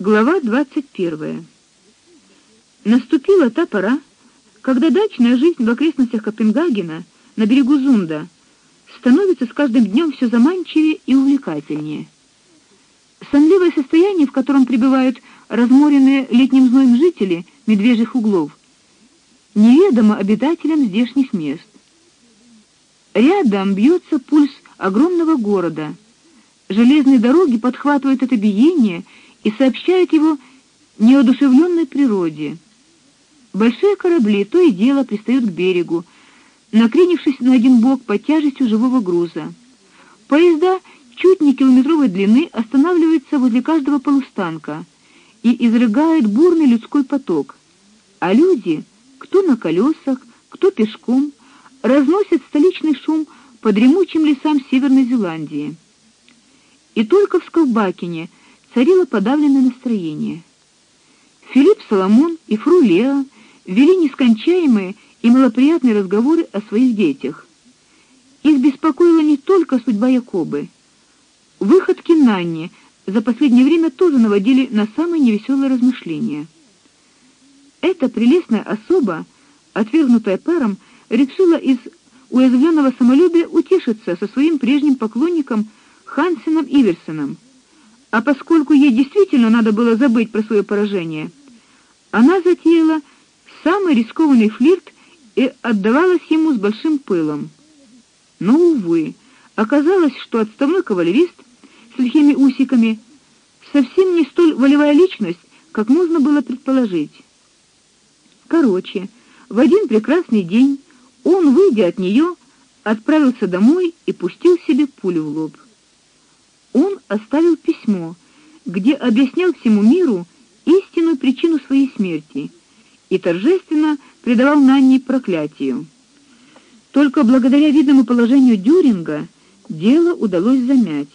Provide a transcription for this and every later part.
Глава 21. Наступила та пора, когда дачная жизнь в окрестностях Копенгагена на берегу Зунда становится с каждым днем все заманчивее и увлекательнее. Сонливое состояние, в котором пребывают разморенные летним зноем жители медвежьих углов, неведомо обитателям здешних мест. Рядом бьется пульс огромного города. Железные дороги подхватывают это биение сообщают его неодушевленной природе. Большие корабли то и дело пристают к берегу, накренившись на один бок под тяжестью живого груза. Поезда чуть не километровой длины останавливаются возле каждого полустанка и изрыгают бурный людской поток. А люди, кто на колесах, кто пешком, разносят столичный шум по дремучим лесам Северной Зеландии. И только в Скалбакине царило подавленное настроение. Филипп Соломон и фру Леа вели нескончаемые и малоприятные разговоры о своих детях. Их беспокоила не только судьба Якобы. Выходки Нанни за последнее время тоже наводили на самые невеселые размышления. Эта прелестная особа, отвергнутая паром, решила из уязвленного самолюбия утешиться со своим прежним поклонником Хансеном Иверсеном. А поскольку ей действительно надо было забыть про свое поражение, она затеяла самый рискованный флирт и отдавалась ему с большим пылом. Но увы, оказалось, что отставной кавалерист с лихими усиками совсем не столь волевая личность, как можно было предположить. Короче, в один прекрасный день он, выйдя от нее, отправился домой и пустил себе пулю в лоб. Он оставил письмо, где объяснял всему миру истинную причину своей смерти и торжественно предавал Нанне проклятию. Только благодаря видному положению Дюринга дело удалось замять.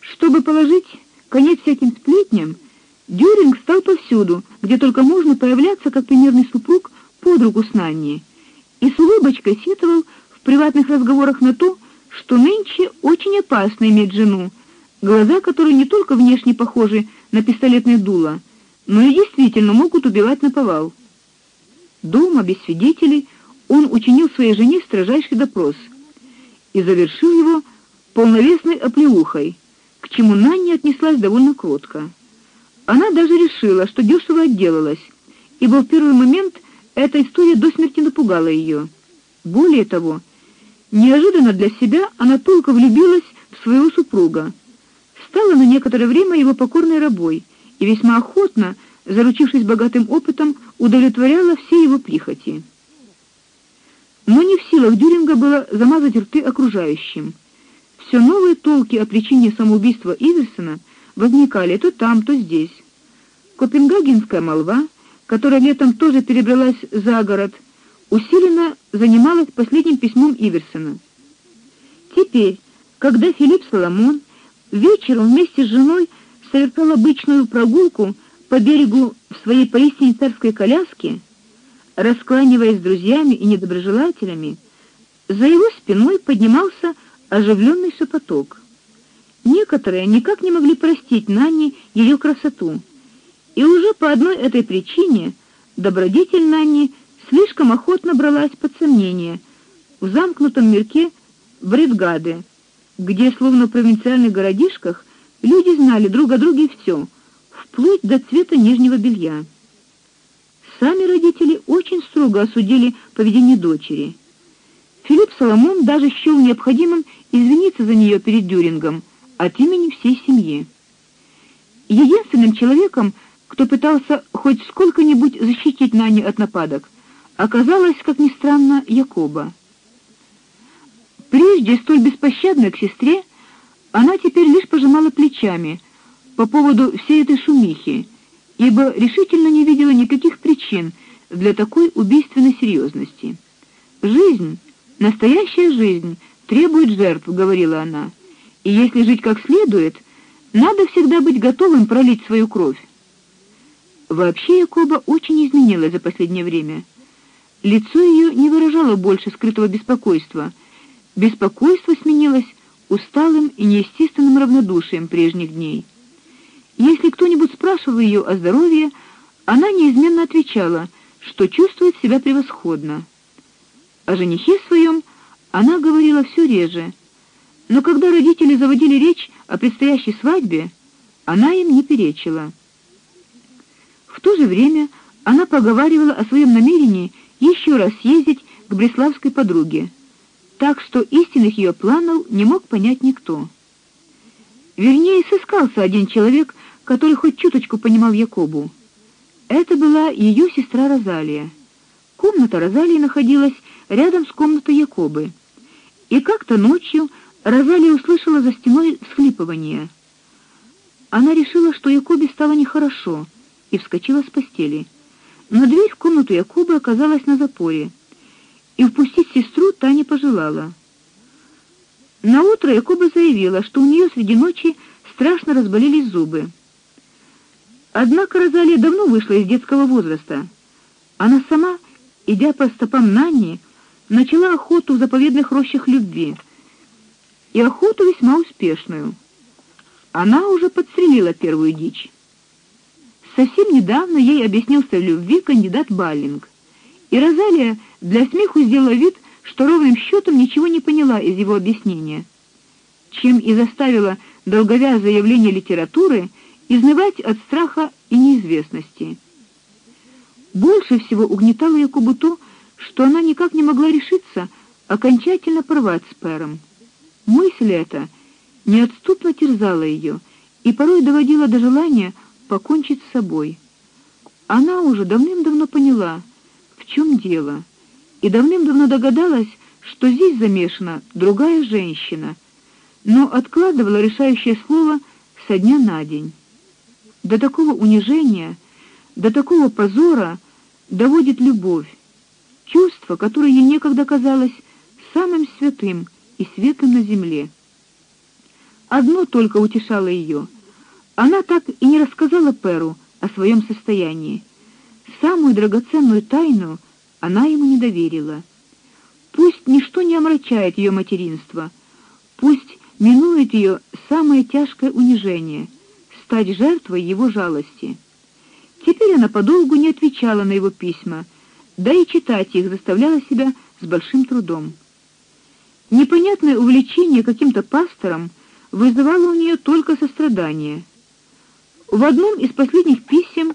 Чтобы положить конец всяким сплетням, Дюринг стал повсюду, где только можно появляться как примерный супруг под руку с Нанни, и с улыбочкой сетовал в приватных разговорах на то, что нынче очень опасно иметь жену, глаза которой не только внешне похожи на пистолетное дуло, но и действительно могут убивать наповал. Дома без свидетелей он учинил своей жене строжайший допрос и завершил его полновесной оплеухой, к чему Нанни отнеслась довольно кротко. Она даже решила, что дёшево отделалась, ибо в первый момент эта история до смерти напугала ее. Более того, неожиданно для себя она только влюбилась в своего супруга, стала на некоторое время его покорной рабой и весьма охотно, заручившись богатым опытом, удовлетворяла все его прихоти. Но не в силах Дюринга было замазать рты окружающим. Все новые толки о причине самоубийства Иверсона возникали то там, то здесь. Копенгагенская молва которая летом тоже перебралась за город, усиленно занималась последним письмом Иверсона. Теперь, когда Филипп Соломон вечером вместе с женой совершал обычную прогулку по берегу в своей поистине царской коляске, раскланиваясь с друзьями и недоброжелателями, за его спиной поднимался оживленный шепоток. Некоторые никак не могли простить Нане ее красоту и уже по одной этой причине добродетель Нанни слишком охотно бралась под сомнение в замкнутом мирке Бредгады, где словно в провинциальных городишках люди знали друг о друге все, вплоть до цвета нижнего белья. Сами родители очень строго осудили поведение дочери. Филипп Соломон даже счёл необходимым извиниться за нее перед Дюрингом от имени всей семьи. Единственным человеком, кто пытался хоть сколько-нибудь защитить Наню от нападок, оказалась, как ни странно, Якоба. Прежде столь беспощадная к сестре, она теперь лишь пожимала плечами по поводу всей этой шумихи, ибо решительно не видела никаких причин для такой убийственной серьезности. Жизнь, настоящая жизнь требует жертв, говорила она. И если жить как следует, надо всегда быть готовым пролить свою кровь. Вообще Якоба очень изменилась за последнее время. Лицо ее не выражало больше скрытого беспокойства. Беспокойство сменилось усталым и неестественным равнодушием прежних дней. Если кто-нибудь спрашивал ее о здоровье, она неизменно отвечала, что чувствует себя превосходно. О женихе своем она говорила все реже. Но когда родители заводили речь о предстоящей свадьбе, она им не перечила. В то же время она поговаривала о своем намерении еще раз съездить к Бреславской подруге, так что истинных ее планов не мог понять никто. Вернее, сыскался один человек, который хоть чуточку понимал Якобу. Это была ее сестра Розалия. Комната Розалии находилась рядом с комнатой Якобы. И как-то ночью Розалия услышала за стеной всхлипывание. Она решила, что Якобе стало нехорошо, и вскочила с постели. Но дверь в комнату Якобы оказалась на запоре, и впустить сестру та не пожелала. На утро Якоба заявила, что у нее среди ночи страшно разболелись зубы. Однако Розалия давно вышла из детского возраста. Она сама, идя по стопам Нани, начала охоту в заповедных рощах любви. И охоту весьма успешную. Она уже подстрелила первую дичь. Совсем недавно ей объяснился в любви кандидат Баллинг. И Розалия для смеху сделала вид, что ровным счетом ничего не поняла из его объяснения, чем и заставила долговязое явление литературы изнывать от страха и неизвестности. Больше всего угнетало Якубу то, что она никак не могла решиться окончательно порвать с Пером. Мысль эта неотступно терзала ее и порой доводила до желания покончить с собой. Она уже давным-давно поняла, в чем дело, и давным-давно догадалась, что здесь замешана другая женщина, но откладывала решающее слово со дня на день. До такого унижения, до такого позора доводит любовь, чувство, которое ей некогда казалось самым святым и светлым на земле. Одно только утешало ее. Она так и не рассказала Перу о своем состоянии. Самую драгоценную тайну она ему не доверила. Пусть ничто не омрачает ее материнство, пусть минует ее самое тяжкое унижение стать жертвой его жалости. Теперь она подолгу не отвечала на его письма, да и читать их заставляла себя с большим трудом. Непонятное увлечение каким-то пастором вызывало у нее только сострадание. В одном из последних писем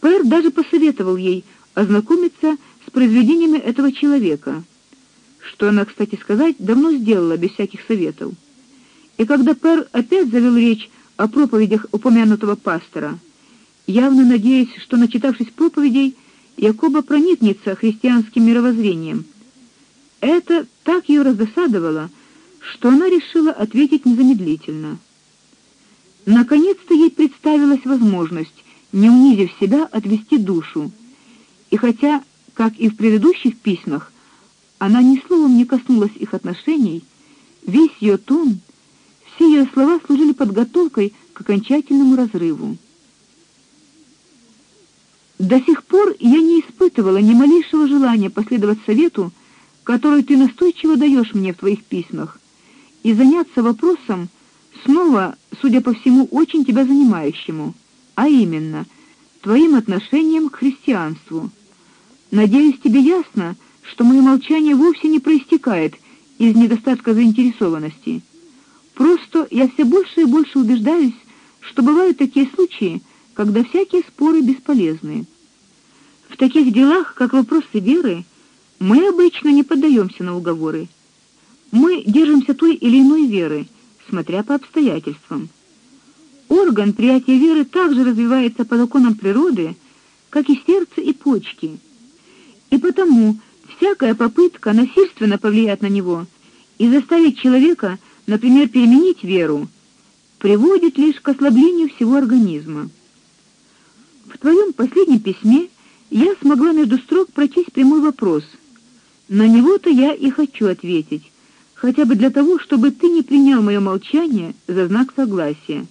Пэр даже посоветовал ей ознакомиться с произведениями этого человека, что она, кстати сказать, давно сделала без всяких советов. И когда Пэр опять завел речь о проповедях упомянутого пастора, явно надеясь, что начитавшись проповедей, Якоба проникнется христианским мировоззрением. Это так ее раздосадовало, что она решила ответить незамедлительно. Наконец-то ей представилась возможность, не унизив себя, отвести душу. И хотя, как и в предыдущих письмах, она ни словом не коснулась их отношений, весь ее тон, все ее слова служили подготовкой к окончательному разрыву. До сих пор я не испытывала ни малейшего желания последовать совету, который ты настойчиво даешь мне в твоих письмах, и заняться вопросом, снова, судя по всему, очень тебя занимающему, а именно твоим отношением к христианству. Надеюсь, тебе ясно, что мое молчание вовсе не проистекает из недостатка заинтересованности. Просто я все больше и больше убеждаюсь, что бывают такие случаи, когда всякие споры бесполезны. В таких делах, как вопросы веры, мы обычно не поддаемся на уговоры. Мы держимся той или иной веры, смотря по обстоятельствам. Орган приятия веры также развивается по законам природы, как и сердце и почки. И потому всякая попытка насильственно повлиять на него и заставить человека, например, переменить веру, приводит лишь к ослаблению всего организма. В твоем последнем письме я смогла между строк прочесть прямой вопрос. На него-то я и хочу ответить, хотя бы для того, чтобы ты не принял мое молчание за знак согласия.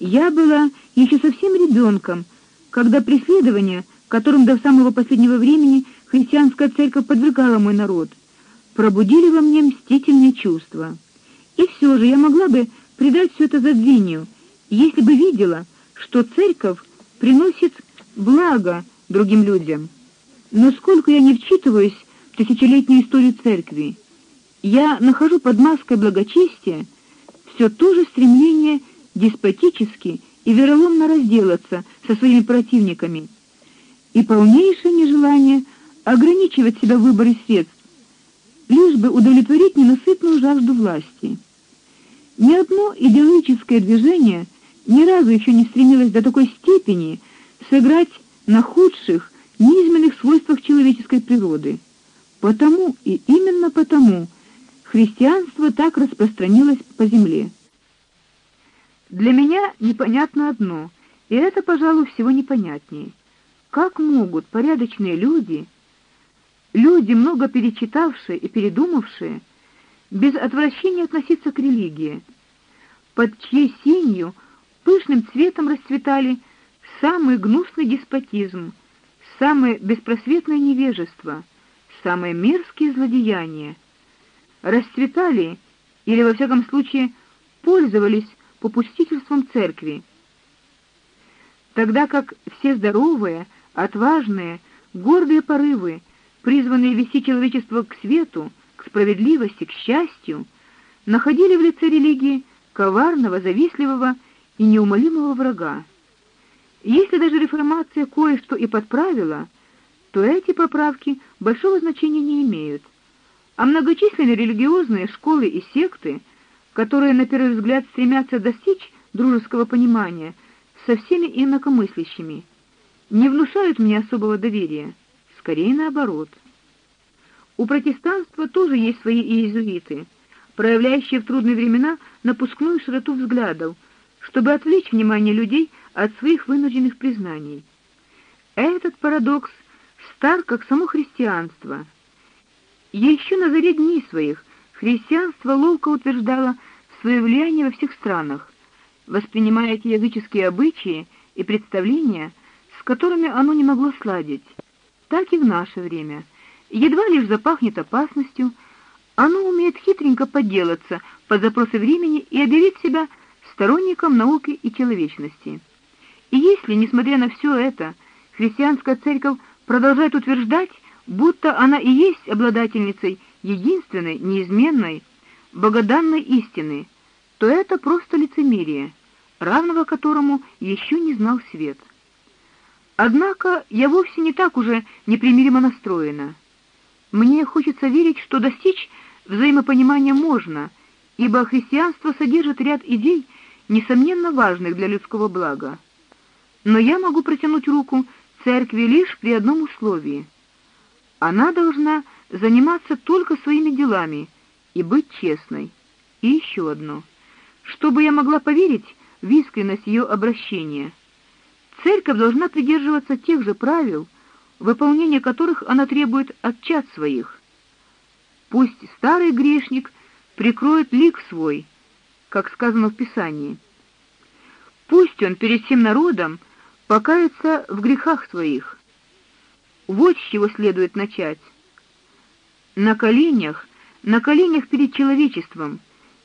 Я была еще совсем ребенком, когда преследования, которым до самого последнего времени христианская церковь подвергала мой народ, пробудили во мне мстительные чувства. И все же я могла бы предать все это забвению если бы видела, что церковь приносит благо другим людям. Но сколько я не вчитываюсь тысячелетнюю историю церкви, я нахожу под маской благочестия все то же стремление деспотически и вероломно разделаться со своими противниками и полнейшее нежелание ограничивать себя в выборе средств, лишь бы удовлетворить ненасытную жажду власти. Ни одно идеологическое движение ни разу еще не стремилось до такой степени сыграть на худших, низменных свойствах человеческой природы. Потому и именно потому христианство так распространилось по земле. Для меня непонятно одно, и это, пожалуй, всего непонятнее. Как могут порядочные люди, люди, много перечитавшие и передумавшие, без отвращения относиться к религии, под чьей сенью пышным цветом расцветали самый гнусный деспотизм, самое беспросветное невежество, самые мерзкие злодеяния, расцветали или во всяком случае пользовались попустительством церкви, тогда как все здоровые, отважные, гордые порывы, призванные вести человечество к свету, к справедливости, к счастью, находили в лице религии коварного, завистливого и неумолимого врага. Если даже реформация кое-что и подправила, то эти поправки большого значения не имеют. А многочисленные религиозные школы и секты, которые на первый взгляд стремятся достичь дружеского понимания со всеми инакомыслящими, не внушают мне особого доверия, скорее наоборот. У протестанства тоже есть свои иезуиты, проявляющие в трудные времена напускную широту взглядов, чтобы отвлечь внимание людей от своих вынужденных признаний. Этот парадокс стар как само христианство. Еще на заре дней своих христианство ловко утверждало свое влияние во всех странах, воспринимая эти языческие обычаи и представления, с которыми оно не могло сладить. Так и в наше время. Едва лишь запахнет опасностью, оно умеет хитренько подделаться под запросы времени и объявить себя сторонником науки и человечности. И если, несмотря на все это, христианская церковь продолжает утверждать, будто она и есть обладательницей единственной, неизменной, богоданной истины, то это просто лицемерие, равного которому еще не знал свет. Однако я вовсе не так уже непримиримо настроена. Мне хочется верить, что достичь взаимопонимания можно, ибо христианство содержит ряд идей, несомненно важных для людского блага но я могу протянуть руку церкви лишь при одном условии. Она должна заниматься только своими делами и быть честной. И еще одно. Чтобы я могла поверить в искренность ее обращения, церковь должна придерживаться тех же правил, выполнение которых она требует от чад своих. Пусть старый грешник прикроет лик свой, как сказано в Писании. Пусть он перед всем народом покаяться в грехах своих. Вот с чего следует начать. На коленях, на коленях перед человечеством,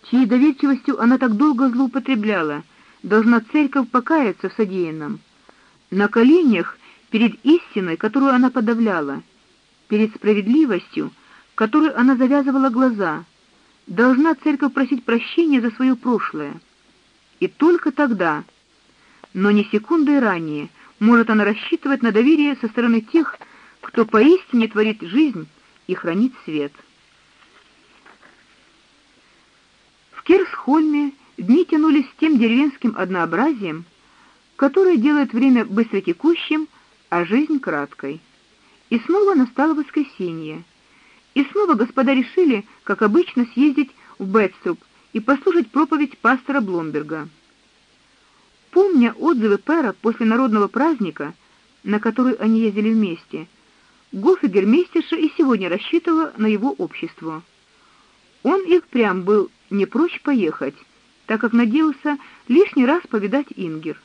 чьей доверчивостью она так долго злоупотребляла, должна церковь покаяться в содеянном. На коленях перед истиной, которую она подавляла, перед справедливостью, которой она завязывала глаза, должна церковь просить прощения за свое прошлое. И только тогда но ни секундой ранее может она рассчитывать на доверие со стороны тех, кто поистине творит жизнь и хранит свет. В Керсхольме дни тянулись с тем деревенским однообразием, которое делает время быстротекущим, а жизнь краткой. И снова настало воскресенье. И снова господа решили, как обычно, съездить в Бетструб и послушать проповедь пастора Бломберга. Помня отзывы Пэра после народного праздника, на который они ездили вместе, гофигермейстерша и сегодня рассчитывала на его общество. Он их прям был не прочь поехать, так как надеялся лишний раз повидать Ингер.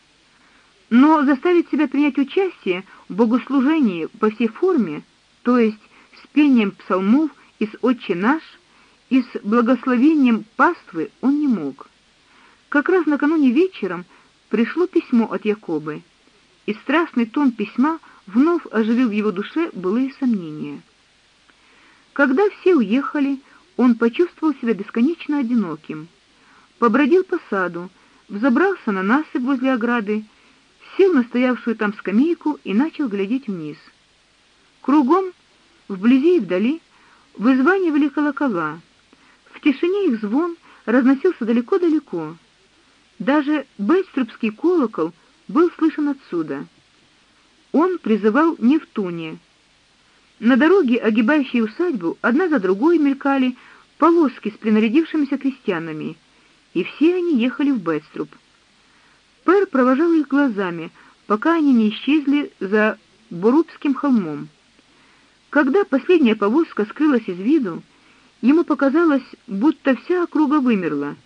Но заставить себя принять участие в богослужении по всей форме, то есть с пением псалмов из Отче наш и с благословением паствы он не мог. Как раз накануне вечером пришло письмо от Якобы, и страстный тон письма вновь оживил в его душе былые сомнения. Когда все уехали, он почувствовал себя бесконечно одиноким. Побродил по саду, взобрался на насыпь возле ограды, сел на стоявшую там скамейку и начал глядеть вниз. Кругом, вблизи и вдали, вызванивали колокола. В тишине их звон разносился далеко-далеко. Даже Бельструбский колокол был слышен отсюда. Он призывал Нефтуния. На дороге, огибающей усадьбу, одна за другой мелькали повозки с принарядившимися крестьянами, и все они ехали в Бельструб. Пэр провожал их глазами, пока они не исчезли за Бурубским холмом. Когда последняя повозка скрылась из виду, ему показалось, будто вся округа вымерла,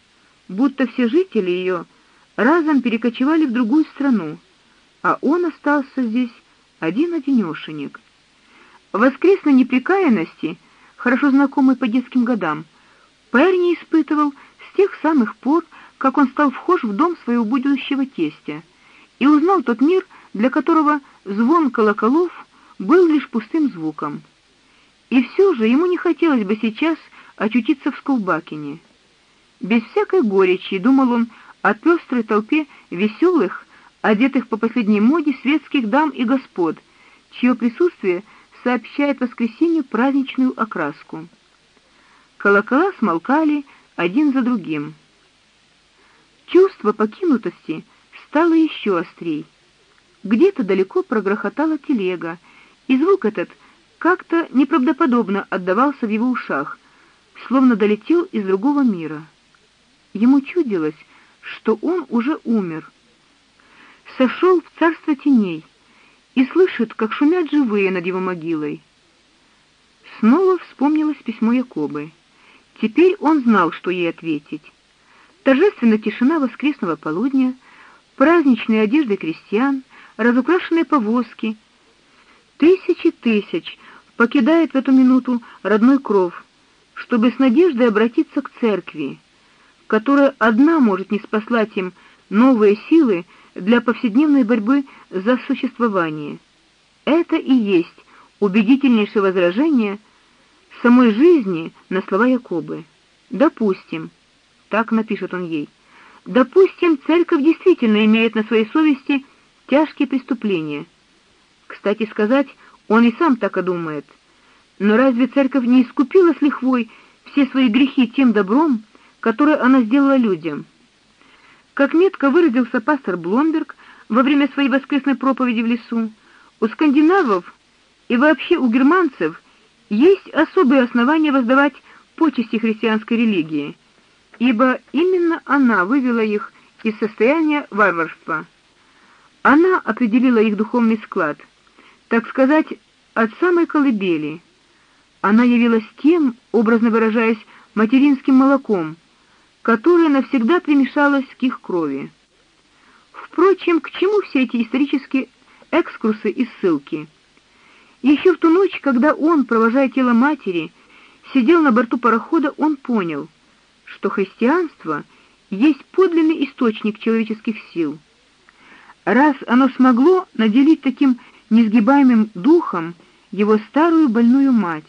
будто все жители ее разом перекочевали в другую страну, а он остался здесь один-одинешенек. Воскресной неприкаянности, хорошо знакомый по детским годам, Пэр испытывал с тех самых пор, как он стал вхож в дом своего будущего тестя и узнал тот мир, для которого звон колоколов был лишь пустым звуком. И все же ему не хотелось бы сейчас очутиться в Скулбакине. Без всякой горечи думал он о пестрой толпе веселых, одетых по последней моде светских дам и господ, чье присутствие сообщает воскресенью праздничную окраску. Колокола смолкали один за другим. Чувство покинутости стало еще острей. Где-то далеко прогрохотала телега, и звук этот как-то неправдоподобно отдавался в его ушах, словно долетел из другого мира. Ему чудилось, что он уже умер. Сошел в царство теней и слышит, как шумят живые над его могилой. Снова вспомнилось письмо Якобы. Теперь он знал, что ей ответить. Торжественная тишина воскресного полудня, праздничные одежды крестьян, разукрашенные повозки. Тысячи тысяч покидает в эту минуту родной кров, чтобы с надеждой обратиться к церкви, которая одна может не спаслать им новые силы для повседневной борьбы за существование. Это и есть убедительнейшее возражение самой жизни на слова Якобы. Допустим, так напишет он ей. Допустим, церковь действительно имеет на своей совести тяжкие преступления. Кстати сказать, он и сам так и думает. Но разве церковь не искупила с лихвой все свои грехи тем добром, которое она сделала людям? Как метко выразился пастор Бломберг во время своей воскресной проповеди в лесу, у скандинавов и вообще у германцев есть особые основания воздавать почести христианской религии, ибо именно она вывела их из состояния варварства. Она определила их духовный склад, так сказать, от самой колыбели. Она явилась тем, образно выражаясь, материнским молоком, которое навсегда примешалось к их крови. Впрочем, к чему все эти исторические экскурсы и ссылки? Еще в ту ночь, когда он, провожая тело матери, сидел на борту парохода, он понял, что христианство есть подлинный источник человеческих сил. Раз оно смогло наделить таким несгибаемым духом его старую больную мать,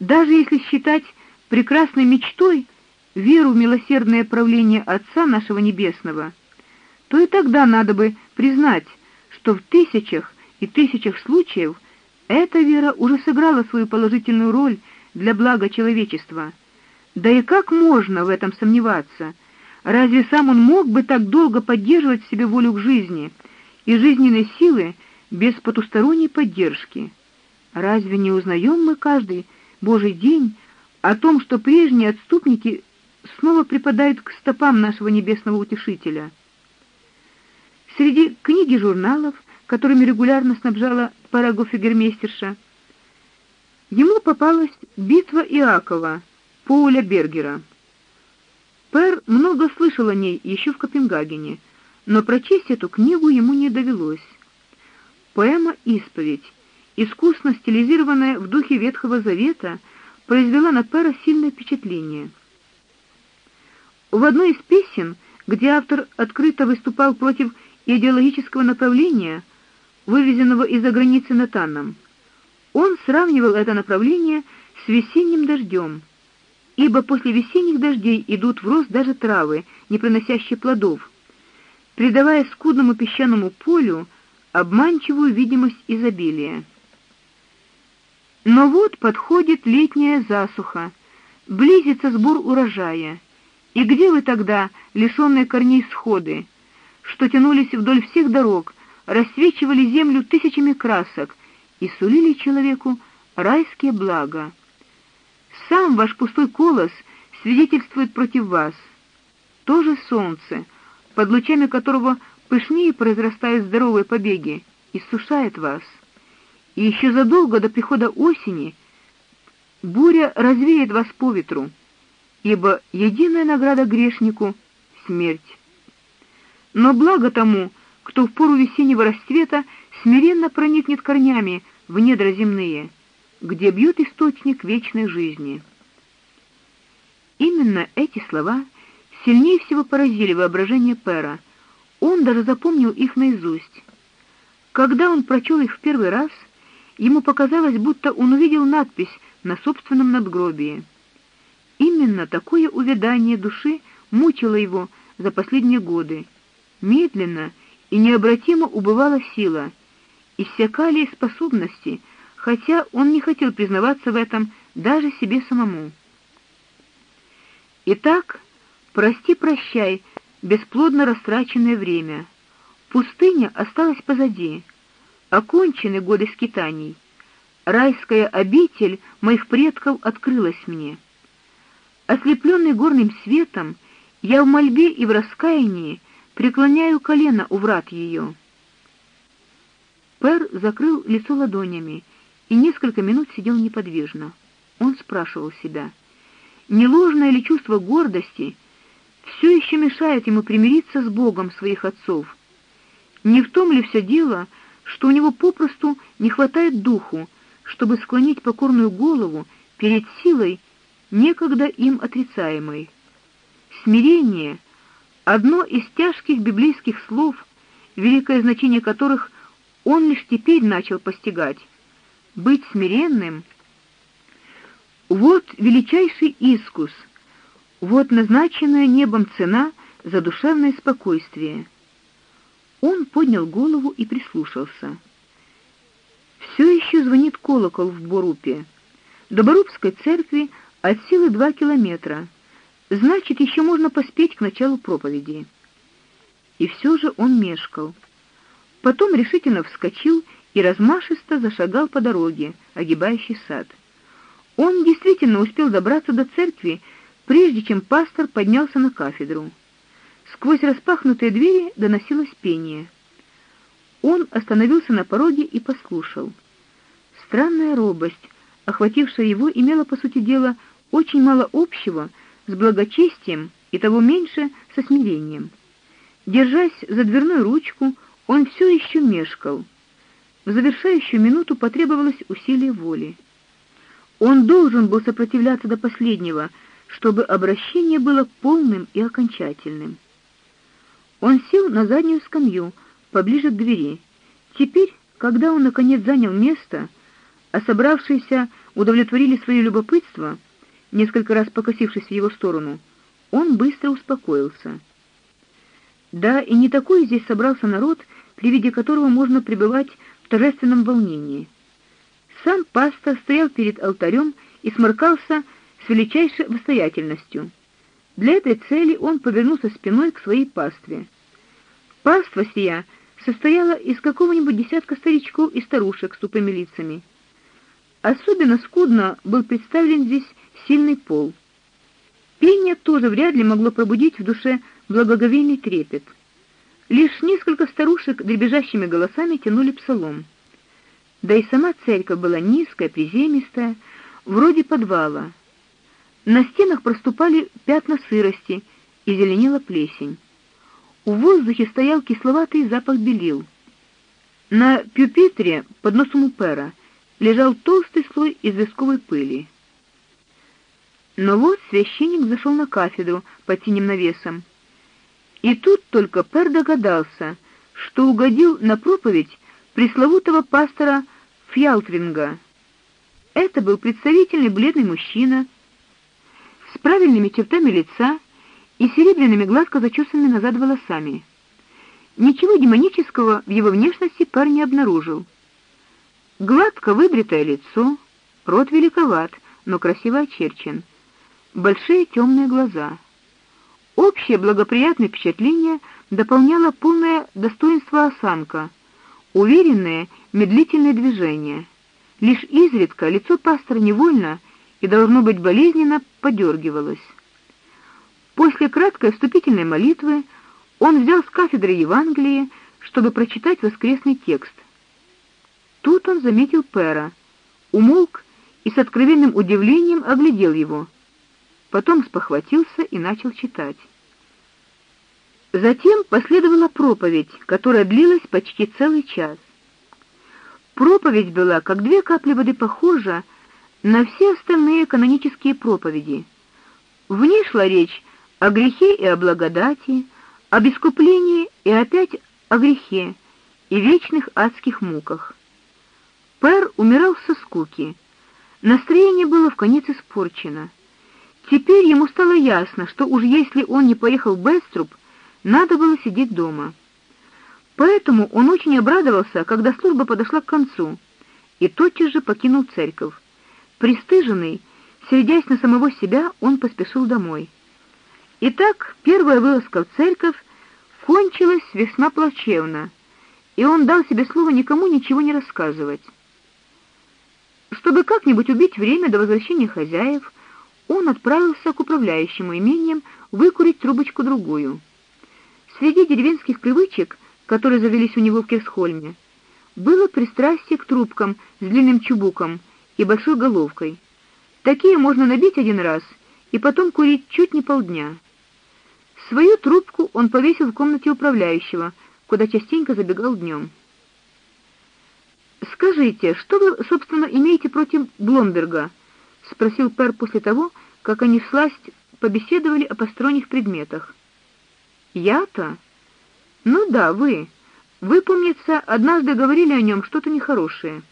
даже если считать прекрасной мечтой веру в милосердное правление Отца нашего небесного, то и тогда надо бы признать, что в тысячах и тысячах случаев эта вера уже сыграла свою положительную роль для блага человечества. Да и как можно в этом сомневаться? Разве сам он мог бы так долго поддерживать в себе волю к жизни и жизненные силы без потусторонней поддержки? Разве не узнаем мы каждый Божий день о том, что прежние отступники снова припадают к стопам нашего небесного утешителя. Среди книг и журналов, которыми регулярно снабжала парагофигермейстерша, ему попалась Битва Иакова Поуля Бергера. Пер много слышал о ней еще в Копенгагене, но прочесть эту книгу ему не довелось. Поэма Исповедь, искусно стилизированная в духе Ветхого Завета, произвела на Пера сильное впечатление. В одной из песен где автор открыто выступал против идеологического направления, вывезенного из-за границы Натаном. Он сравнивал это направление с весенним дождем, ибо после весенних дождей идут в рост даже травы, не приносящие плодов, придавая скудному песчаному полю обманчивую видимость изобилия. Но вот подходит летняя засуха, близится сбор урожая. И где вы тогда, лишённые корней сходы, что тянулись вдоль всех дорог, рассвечивали землю тысячами красок и сулили человеку райские блага? Сам ваш пустой колос свидетельствует против вас. То же солнце, под лучами которого пышнее произрастают здоровые побеги, иссушает вас. И еще задолго до прихода осени буря развеет вас по ветру, ибо единая награда грешнику смерть. Но благо тому, кто в пору весеннего расцвета смиренно проникнет корнями в недра земные, где бьет источник вечной жизни. Именно эти слова сильнее всего поразили воображение Пера. Он даже запомнил их наизусть. Когда он прочел их в первый раз, ему показалось, будто он увидел надпись на собственном надгробии. Именно такое увядание души мучило его за последние годы. Медленно и необратимо убывала сила, иссякали способности, хотя он не хотел признаваться в этом даже себе самому. Итак, прости-прощай, бесплодно растраченное время. Пустыня осталась позади. Окончены годы скитаний. Райская обитель моих предков открылась мне. Ослепленный горным светом, я в мольбе и в раскаянии преклоняю колено у врат ее. Пер закрыл лицо ладонями и несколько минут сидел неподвижно. Он спрашивал себя: не ложное ли чувство гордости все еще мешает ему примириться с Богом своих отцов? Не в том ли все дело, что у него попросту не хватает духу, чтобы склонить покорную голову перед силой, некогда им отрицаемой? Смирение одно из тяжких библейских слов, великое значение которых он лишь теперь начал постигать. Быть смиренным вот величайший искус, вот назначенная небом цена за душевное спокойствие. Он поднял голову и прислушался. Все еще звонит колокол в Борупе. До Борупской церкви от силы два километра. Значит, еще можно поспеть к началу проповеди. И все же он мешкал. Потом решительно вскочил и размашисто зашагал по дороге, огибающей сад. Он действительно успел добраться до церкви, прежде чем пастор поднялся на кафедру. Сквозь распахнутые двери доносилось пение. Он остановился на пороге и послушал. Странная робость, охватившая его, имела по сути дела очень мало общего с благочестием и того меньше со смирением. Держась за дверную ручку, он все еще мешкал. В завершающую минуту потребовалось усилие воли. Он должен был сопротивляться до последнего, чтобы обращение было полным и окончательным. Он сел на заднюю скамью, поближе к двери. Теперь, когда он наконец занял место, а собравшиеся удовлетворили свое любопытство, несколько раз покосившись в его сторону, он быстро успокоился. Да, и не такой здесь собрался народ, при виде которого можно пребывать в торжественном волнении. Сам пастор стоял перед алтарем и сморкался с величайшей обстоятельностью. Для этой цели он повернулся спиной к своей пастве. Паства сия состояла из какого-нибудь десятка старичков и старушек с тупыми лицами. Особенно скудно был представлен здесь сильный пол. Пение тоже вряд ли могло пробудить в душе благоговейный трепет. Лишь несколько старушек дребезжащими голосами тянули псалом. Да и сама церковь была низкая, приземистая, вроде подвала. На стенах проступали пятна сырости и зеленела плесень. В воздухе стоял кисловатый запах белил. На пюпитре под носом у пера лежал толстый слой известковой пыли. Но вот священник зашел на кафедру под синим навесом. И тут только Пер догадался, что угодил на проповедь пресловутого пастора Фьялтринга. Это был представительный бледный мужчина с правильными чертами лица и серебряными гладко зачесанными назад волосами. Ничего демонического в его внешности Пер не обнаружил. Гладко выбритое лицо, рот великоват, но красиво очерчен. Большие темные глаза. Общее благоприятное впечатление дополняло полное достоинство осанка, уверенные, медлительные движения. Лишь изредка лицо пастора невольно и должно быть болезненно подергивалось. После краткой вступительной молитвы он взял с кафедры Евангелие, чтобы прочитать воскресный текст. Тут он заметил Пера, умолк и с откровенным удивлением оглядел его потом спохватился и начал читать. Затем последовала проповедь, которая длилась почти целый час. Проповедь была как две капли воды похожа на все остальные канонические проповеди. В ней шла речь о грехе и о благодати, об искуплении и опять о грехе и вечных адских муках. Пер умирал со скуки. Настроение было в конец испорчено. Теперь ему стало ясно, что уж если он не поехал в Беструб, надо было сидеть дома. Поэтому он очень обрадовался, когда служба подошла к концу, и тотчас же покинул церковь. Пристыженный, сердясь на самого себя, он поспешил домой. Итак, первая вылазка в церковь кончилась весьма плачевно, и он дал себе слово никому ничего не рассказывать. Чтобы как-нибудь убить время до возвращения хозяев, он отправился к управляющему имением выкурить трубочку другую. Среди деревенских привычек, которые завелись у него в Кирсхольме, было пристрастие к трубкам с длинным чубуком и большой головкой. Такие можно набить один раз и потом курить чуть не полдня. Свою трубку он повесил в комнате управляющего, куда частенько забегал днем. Скажите, что вы, собственно, имеете против Бломберга? спросил Пер после того, как они всласть побеседовали о посторонних предметах. Я-то? Ну да, вы. Вы, помнится, однажды говорили о нем что-то нехорошее.